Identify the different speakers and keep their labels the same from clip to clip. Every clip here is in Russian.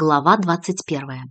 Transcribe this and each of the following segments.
Speaker 1: Глава 21.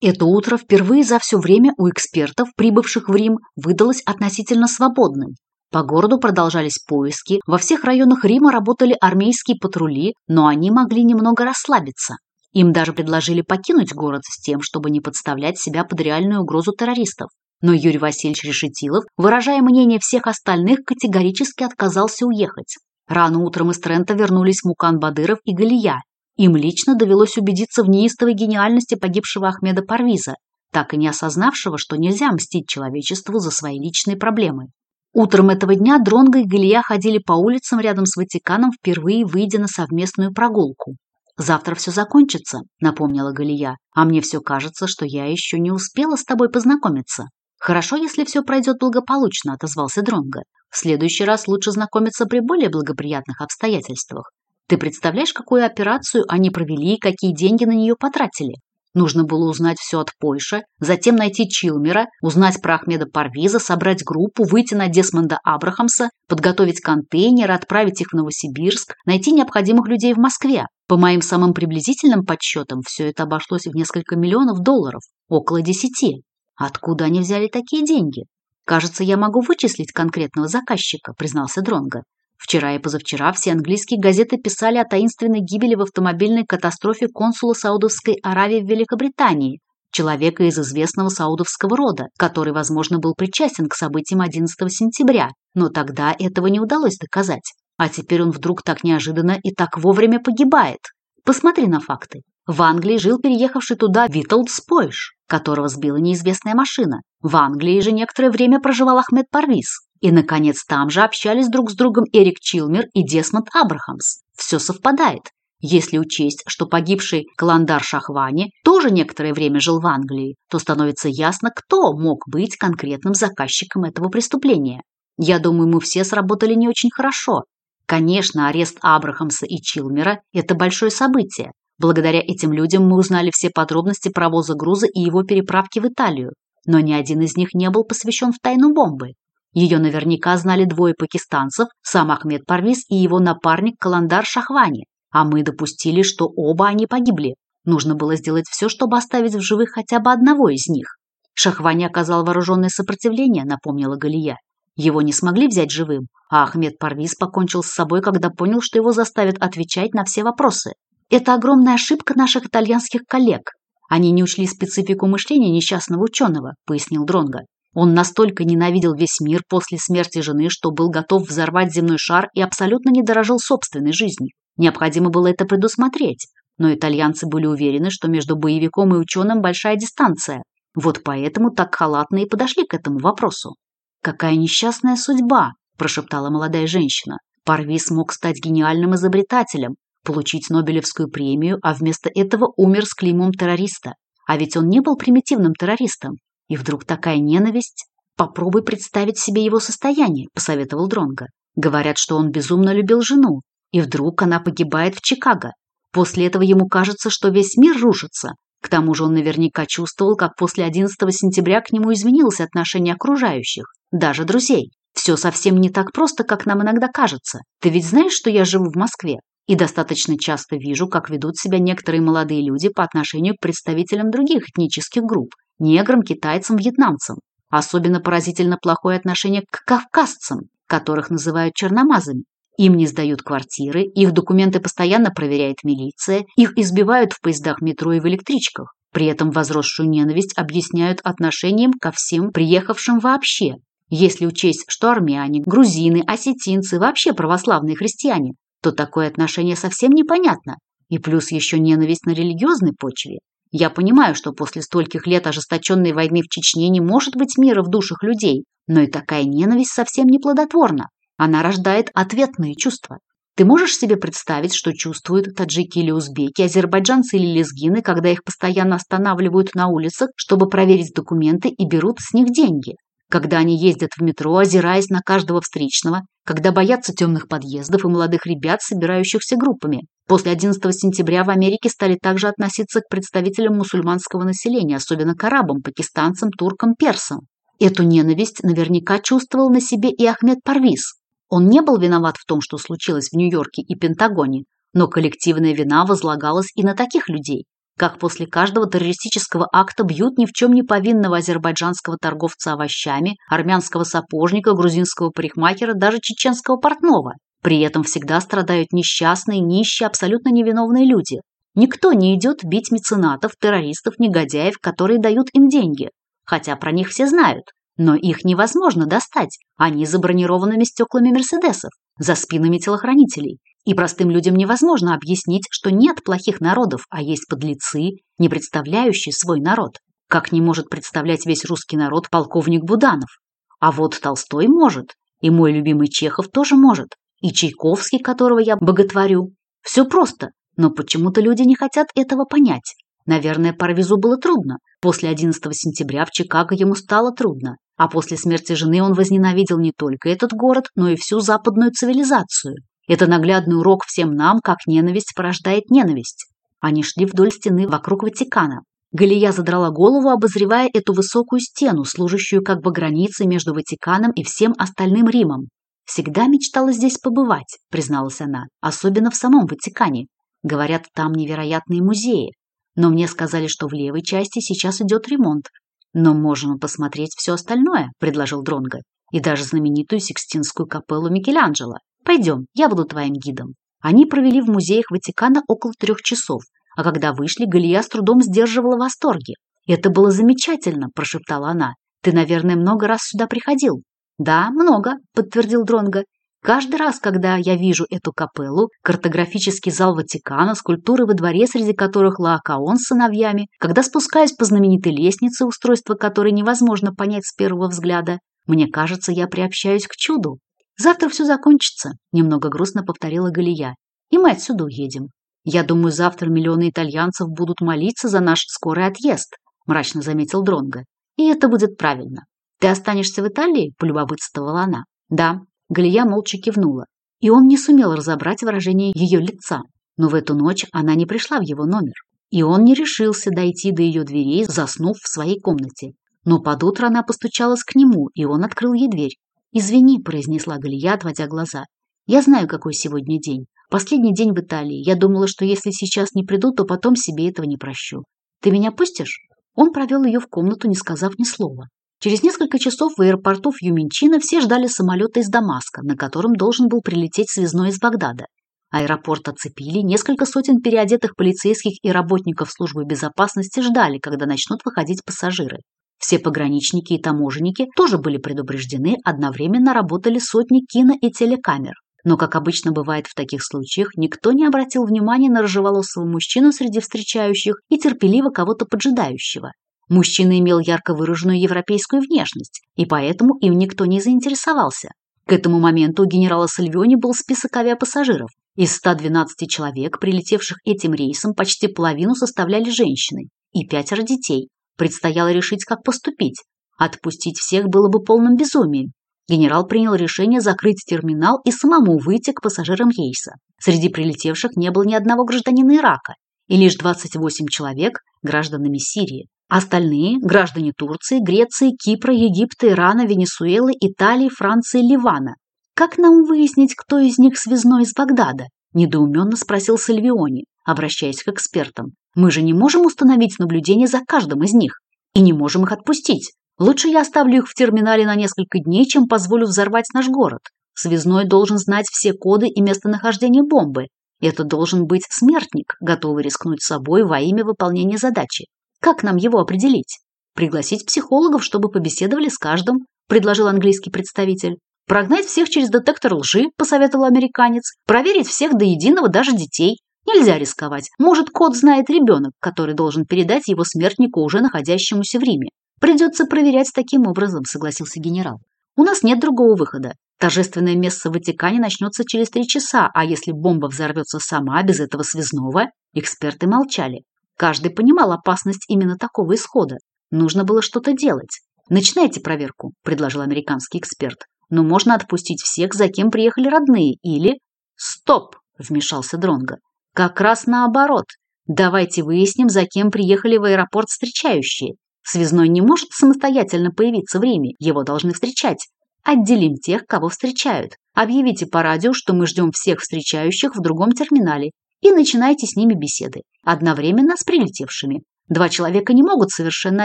Speaker 1: Это утро впервые за все время у экспертов, прибывших в Рим, выдалось относительно свободным. По городу продолжались поиски, во всех районах Рима работали армейские патрули, но они могли немного расслабиться. Им даже предложили покинуть город с тем, чтобы не подставлять себя под реальную угрозу террористов. Но Юрий Васильевич Решетилов, выражая мнение всех остальных, категорически отказался уехать. Рано утром из Трента вернулись Мукан Бадыров и Галия, им лично довелось убедиться в неистовой гениальности погибшего Ахмеда Парвиза, так и не осознавшего, что нельзя мстить человечеству за свои личные проблемы. Утром этого дня Дронго и Галия ходили по улицам рядом с Ватиканом, впервые выйдя на совместную прогулку. «Завтра все закончится», — напомнила Галия, «а мне все кажется, что я еще не успела с тобой познакомиться». «Хорошо, если все пройдет благополучно», — отозвался Дронго. «В следующий раз лучше знакомиться при более благоприятных обстоятельствах. Ты представляешь, какую операцию они провели и какие деньги на нее потратили? Нужно было узнать все от Пойша, затем найти Чилмера, узнать про Ахмеда Парвиза, собрать группу, выйти на Десмонда Абрахамса, подготовить контейнеры, отправить их в Новосибирск, найти необходимых людей в Москве. По моим самым приблизительным подсчетам, все это обошлось в несколько миллионов долларов, около десяти. Откуда они взяли такие деньги? Кажется, я могу вычислить конкретного заказчика, признался Дронга. Вчера и позавчера все английские газеты писали о таинственной гибели в автомобильной катастрофе консула Саудовской Аравии в Великобритании, человека из известного саудовского рода, который, возможно, был причастен к событиям 11 сентября, но тогда этого не удалось доказать. А теперь он вдруг так неожиданно и так вовремя погибает. Посмотри на факты. В Англии жил переехавший туда Виталд Спойш, которого сбила неизвестная машина. В Англии же некоторое время проживал Ахмед Парвиз. И, наконец, там же общались друг с другом Эрик Чилмер и Десмонд Абрахамс. Все совпадает. Если учесть, что погибший Каландар Шахвани тоже некоторое время жил в Англии, то становится ясно, кто мог быть конкретным заказчиком этого преступления. Я думаю, мы все сработали не очень хорошо. Конечно, арест Абрахамса и Чилмера – это большое событие. Благодаря этим людям мы узнали все подробности провоза груза и его переправки в Италию. Но ни один из них не был посвящен в тайну бомбы. Ее наверняка знали двое пакистанцев, сам Ахмед Парвиз и его напарник Каландар Шахвани, а мы допустили, что оба они погибли. Нужно было сделать все, чтобы оставить в живых хотя бы одного из них. Шахвани оказал вооруженное сопротивление, напомнила Галия. Его не смогли взять живым, а Ахмед Парвиз покончил с собой, когда понял, что его заставят отвечать на все вопросы. Это огромная ошибка наших итальянских коллег. Они не учли специфику мышления несчастного ученого, пояснил Дронга. Он настолько ненавидел весь мир после смерти жены, что был готов взорвать земной шар и абсолютно не дорожил собственной жизнью. Необходимо было это предусмотреть. Но итальянцы были уверены, что между боевиком и ученым большая дистанция. Вот поэтому так халатно и подошли к этому вопросу. «Какая несчастная судьба!» – прошептала молодая женщина. «Парви смог стать гениальным изобретателем, получить Нобелевскую премию, а вместо этого умер с клеймом террориста. А ведь он не был примитивным террористом. И вдруг такая ненависть? Попробуй представить себе его состояние, посоветовал Дронга. Говорят, что он безумно любил жену, и вдруг она погибает в Чикаго. После этого ему кажется, что весь мир рушится. К тому же он наверняка чувствовал, как после 11 сентября к нему изменилось отношение окружающих, даже друзей. Все совсем не так просто, как нам иногда кажется. Ты ведь знаешь, что я живу в Москве? И достаточно часто вижу, как ведут себя некоторые молодые люди по отношению к представителям других этнических групп неграм, китайцам, вьетнамцам. Особенно поразительно плохое отношение к кавказцам, которых называют черномазами. Им не сдают квартиры, их документы постоянно проверяет милиция, их избивают в поездах метро и в электричках. При этом возросшую ненависть объясняют отношением ко всем приехавшим вообще. Если учесть, что армяне, грузины, осетинцы вообще православные христиане, то такое отношение совсем непонятно. И плюс еще ненависть на религиозной почве. Я понимаю, что после стольких лет ожесточенной войны в Чечне не может быть мира в душах людей, но и такая ненависть совсем не плодотворна. Она рождает ответные чувства. Ты можешь себе представить, что чувствуют таджики или узбеки, азербайджанцы или лезгины, когда их постоянно останавливают на улицах, чтобы проверить документы и берут с них деньги? Когда они ездят в метро, озираясь на каждого встречного, когда боятся темных подъездов и молодых ребят, собирающихся группами. После 11 сентября в Америке стали также относиться к представителям мусульманского населения, особенно к арабам, пакистанцам, туркам, персам. Эту ненависть наверняка чувствовал на себе и Ахмед Парвиз. Он не был виноват в том, что случилось в Нью-Йорке и Пентагоне, но коллективная вина возлагалась и на таких людей как после каждого террористического акта бьют ни в чем не повинного азербайджанского торговца овощами, армянского сапожника, грузинского парикмахера, даже чеченского портного. При этом всегда страдают несчастные, нищие, абсолютно невиновные люди. Никто не идет бить меценатов, террористов, негодяев, которые дают им деньги. Хотя про них все знают. Но их невозможно достать. Они за бронированными стеклами Мерседесов, за спинами телохранителей. И простым людям невозможно объяснить, что нет плохих народов, а есть подлецы, не представляющие свой народ. Как не может представлять весь русский народ полковник Буданов? А вот Толстой может, и мой любимый Чехов тоже может, и Чайковский, которого я боготворю. Все просто, но почему-то люди не хотят этого понять. Наверное, Парвизу было трудно. После 11 сентября в Чикаго ему стало трудно. А после смерти жены он возненавидел не только этот город, но и всю западную цивилизацию. Это наглядный урок всем нам, как ненависть порождает ненависть. Они шли вдоль стены вокруг Ватикана. Галия задрала голову, обозревая эту высокую стену, служащую как бы границей между Ватиканом и всем остальным Римом. «Всегда мечтала здесь побывать», — призналась она, «особенно в самом Ватикане. Говорят, там невероятные музеи. Но мне сказали, что в левой части сейчас идет ремонт. Но можно посмотреть все остальное», — предложил Дронго, «и даже знаменитую Сикстинскую капеллу Микеланджело. Пойдем, я буду твоим гидом». Они провели в музеях Ватикана около трех часов, а когда вышли, Галия с трудом сдерживала восторги. «Это было замечательно», – прошептала она. «Ты, наверное, много раз сюда приходил». «Да, много», – подтвердил Дронго. Каждый раз, когда я вижу эту капеллу, картографический зал Ватикана, скульптуры во дворе, среди которых Лаокаон с сыновьями, когда спускаюсь по знаменитой лестнице, устройство которой невозможно понять с первого взгляда, мне кажется, я приобщаюсь к чуду. Завтра все закончится, немного грустно повторила Галия. И мы отсюда уедем. Я думаю, завтра миллионы итальянцев будут молиться за наш скорый отъезд, мрачно заметил Дронго, И это будет правильно. Ты останешься в Италии? полюбопытствовала она. Да, Галия молча кивнула. И он не сумел разобрать выражение ее лица. Но в эту ночь она не пришла в его номер. И он не решился дойти до ее дверей, заснув в своей комнате. Но под утро она постучалась к нему, и он открыл ей дверь. «Извини», — произнесла Галия, отводя глаза. «Я знаю, какой сегодня день. Последний день в Италии. Я думала, что если сейчас не приду, то потом себе этого не прощу. Ты меня пустишь?» Он провел ее в комнату, не сказав ни слова. Через несколько часов в аэропорту Фьюминчина все ждали самолета из Дамаска, на котором должен был прилететь связной из Багдада. Аэропорт оцепили, несколько сотен переодетых полицейских и работников службы безопасности ждали, когда начнут выходить пассажиры. Все пограничники и таможенники тоже были предупреждены, одновременно работали сотни кино- и телекамер. Но, как обычно бывает в таких случаях, никто не обратил внимания на рыжеволосого мужчину среди встречающих и терпеливо кого-то поджидающего. Мужчина имел ярко выраженную европейскую внешность, и поэтому им никто не заинтересовался. К этому моменту у генерала Сальвиони был список авиапассажиров. Из 112 человек, прилетевших этим рейсом, почти половину составляли женщины и пятеро детей. Предстояло решить, как поступить. Отпустить всех было бы полным безумием. Генерал принял решение закрыть терминал и самому выйти к пассажирам рейса. Среди прилетевших не было ни одного гражданина Ирака, и лишь 28 человек – гражданами Сирии. Остальные – граждане Турции, Греции, Кипра, Египта, Ирана, Венесуэлы, Италии, Франции, Ливана. «Как нам выяснить, кто из них связной из Багдада?» – недоуменно спросил Сальвиони обращаясь к экспертам. «Мы же не можем установить наблюдение за каждым из них и не можем их отпустить. Лучше я оставлю их в терминале на несколько дней, чем позволю взорвать наш город. Связной должен знать все коды и местонахождение бомбы. Это должен быть смертник, готовый рискнуть собой во имя выполнения задачи. Как нам его определить? Пригласить психологов, чтобы побеседовали с каждым, предложил английский представитель. Прогнать всех через детектор лжи, посоветовал американец. Проверить всех до единого, даже детей. Нельзя рисковать. Может, кот знает ребенок, который должен передать его смертнику, уже находящемуся в Риме. Придется проверять таким образом, согласился генерал. У нас нет другого выхода. Торжественное место в Ватикане начнется через три часа, а если бомба взорвется сама, без этого связного, эксперты молчали. Каждый понимал опасность именно такого исхода. Нужно было что-то делать. «Начинайте проверку», – предложил американский эксперт. «Но можно отпустить всех, за кем приехали родные, или...» «Стоп!» – вмешался Дронго как раз наоборот. Давайте выясним, за кем приехали в аэропорт встречающие. Связной не может самостоятельно появиться в Риме, его должны встречать. Отделим тех, кого встречают. Объявите по радио, что мы ждем всех встречающих в другом терминале, и начинайте с ними беседы, одновременно с прилетевшими. Два человека не могут совершенно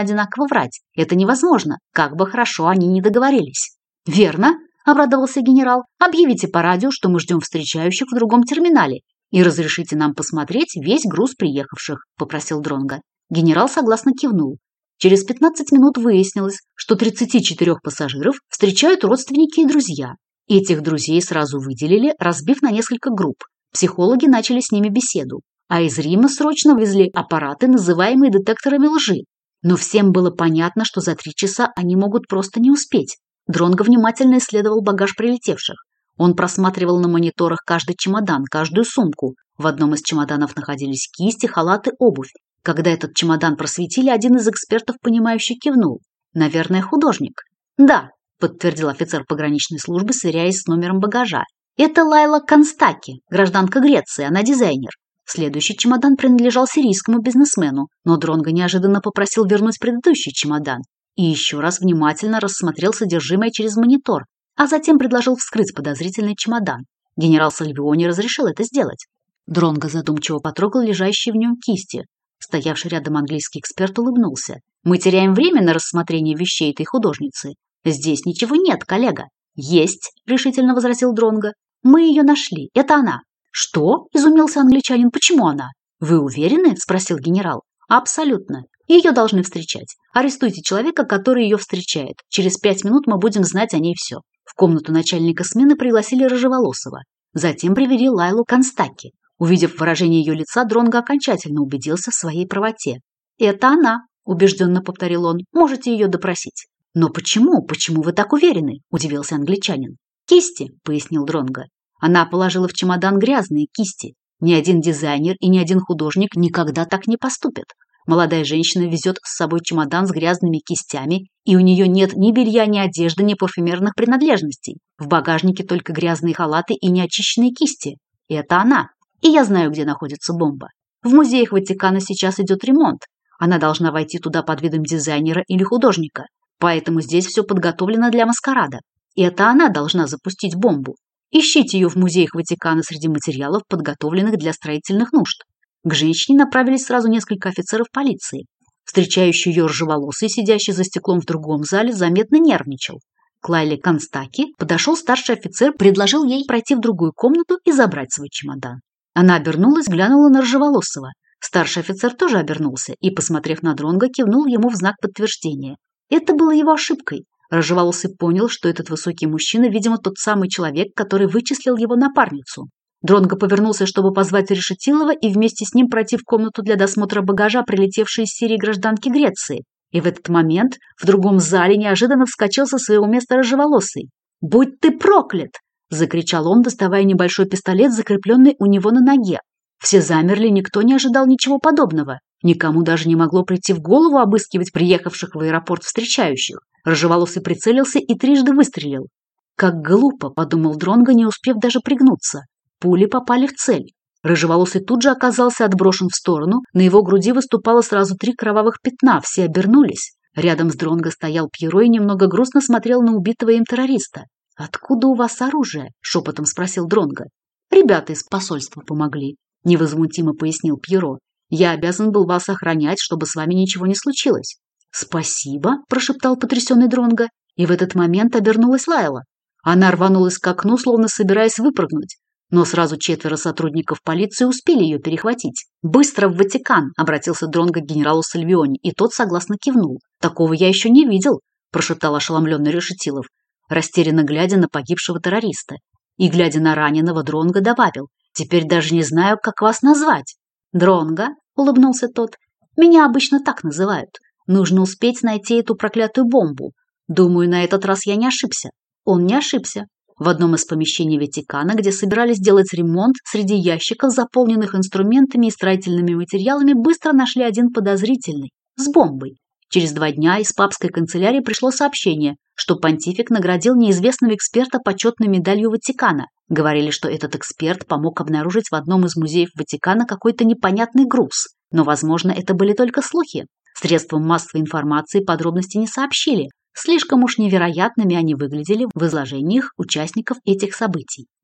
Speaker 1: одинаково врать. Это невозможно, как бы хорошо они ни договорились. «Верно», – обрадовался генерал, – «объявите по радио, что мы ждем встречающих в другом терминале, «И разрешите нам посмотреть весь груз приехавших», – попросил Дронга. Генерал согласно кивнул. Через 15 минут выяснилось, что 34 пассажиров встречают родственники и друзья. Этих друзей сразу выделили, разбив на несколько групп. Психологи начали с ними беседу. А из Рима срочно везли аппараты, называемые детекторами лжи. Но всем было понятно, что за три часа они могут просто не успеть. Дронго внимательно исследовал багаж прилетевших. Он просматривал на мониторах каждый чемодан, каждую сумку. В одном из чемоданов находились кисти, халаты, обувь. Когда этот чемодан просветили, один из экспертов, понимающий, кивнул. «Наверное, художник». «Да», – подтвердил офицер пограничной службы, сверяясь с номером багажа. «Это Лайла Констаки, гражданка Греции, она дизайнер». Следующий чемодан принадлежал сирийскому бизнесмену, но Дронго неожиданно попросил вернуть предыдущий чемодан и еще раз внимательно рассмотрел содержимое через монитор, а затем предложил вскрыть подозрительный чемодан. Генерал Сальвиони разрешил это сделать. Дронго задумчиво потрогал лежащие в нем кисти. Стоявший рядом английский эксперт улыбнулся. «Мы теряем время на рассмотрение вещей этой художницы. Здесь ничего нет, коллега». «Есть», — решительно возразил Дронго. «Мы ее нашли. Это она». «Что?» – изумился англичанин. «Почему она?» «Вы уверены?» – спросил генерал. «Абсолютно. Ее должны встречать. Арестуйте человека, который ее встречает. Через пять минут мы будем знать о ней все». В комнату начальника смены пригласили Рыжеволосого. Затем привели Лайлу Констаки. Увидев выражение ее лица, Дронго окончательно убедился в своей правоте. «Это она», – убежденно повторил он, – «можете ее допросить». «Но почему? Почему вы так уверены?» – удивился англичанин. «Кисти», – пояснил Дронго. «Она положила в чемодан грязные кисти. Ни один дизайнер и ни один художник никогда так не поступят. Молодая женщина везет с собой чемодан с грязными кистями, и у нее нет ни белья, ни одежды, ни парфюмерных принадлежностей. В багажнике только грязные халаты и неочищенные кисти. И это она. И я знаю, где находится бомба. В музеях Ватикана сейчас идет ремонт. Она должна войти туда под видом дизайнера или художника. Поэтому здесь все подготовлено для маскарада. И это она должна запустить бомбу. Ищите ее в музеях Ватикана среди материалов, подготовленных для строительных нужд. К женщине направились сразу несколько офицеров полиции. Встречающий ее ржеволосый, сидящий за стеклом в другом зале, заметно нервничал. К Лайле Констаки подошел старший офицер, предложил ей пройти в другую комнату и забрать свой чемодан. Она обернулась, глянула на ржеволосого. Старший офицер тоже обернулся и, посмотрев на Дронга, кивнул ему в знак подтверждения. Это было его ошибкой. Ржеволосый понял, что этот высокий мужчина, видимо, тот самый человек, который вычислил его напарницу. Дронго повернулся, чтобы позвать Решетилова и вместе с ним пройти в комнату для досмотра багажа, прилетевшей из Сирии гражданки Греции. И в этот момент в другом зале неожиданно вскочил со своего места рыжеволосый. «Будь ты проклят!» – закричал он, доставая небольшой пистолет, закрепленный у него на ноге. Все замерли, никто не ожидал ничего подобного. Никому даже не могло прийти в голову обыскивать приехавших в аэропорт встречающих. Рыжеволосый прицелился и трижды выстрелил. «Как глупо!» – подумал Дронго, не успев даже пригнуться пули попали в цель. Рыжеволосый тут же оказался отброшен в сторону, на его груди выступало сразу три кровавых пятна, все обернулись. Рядом с Дронго стоял Пьеро и немного грустно смотрел на убитого им террориста. «Откуда у вас оружие?» – шепотом спросил Дронго. «Ребята из посольства помогли», – невозмутимо пояснил Пьеро. «Я обязан был вас охранять, чтобы с вами ничего не случилось». «Спасибо», – прошептал потрясенный Дронго. И в этот момент обернулась Лайла. Она рванулась к окну, словно собираясь выпрыгнуть. Но сразу четверо сотрудников полиции успели ее перехватить. «Быстро в Ватикан!» – обратился Дронго к генералу Сальвиони, и тот согласно кивнул. «Такого я еще не видел», – прошептал ошеломленный Решетилов, растерянно глядя на погибшего террориста. И, глядя на раненого, Дронго добавил. «Теперь даже не знаю, как вас назвать». «Дронго?» – улыбнулся тот. «Меня обычно так называют. Нужно успеть найти эту проклятую бомбу. Думаю, на этот раз я не ошибся». Он не ошибся. В одном из помещений Ватикана, где собирались делать ремонт, среди ящиков, заполненных инструментами и строительными материалами, быстро нашли один подозрительный – с бомбой. Через два дня из папской канцелярии пришло сообщение, что понтифик наградил неизвестного эксперта почетной медалью Ватикана. Говорили, что этот эксперт помог обнаружить в одном из музеев Ватикана какой-то непонятный груз. Но, возможно, это были только слухи. Средством массовой информации подробности не сообщили, Слишком уж невероятными они выглядели в изложениях участников этих событий.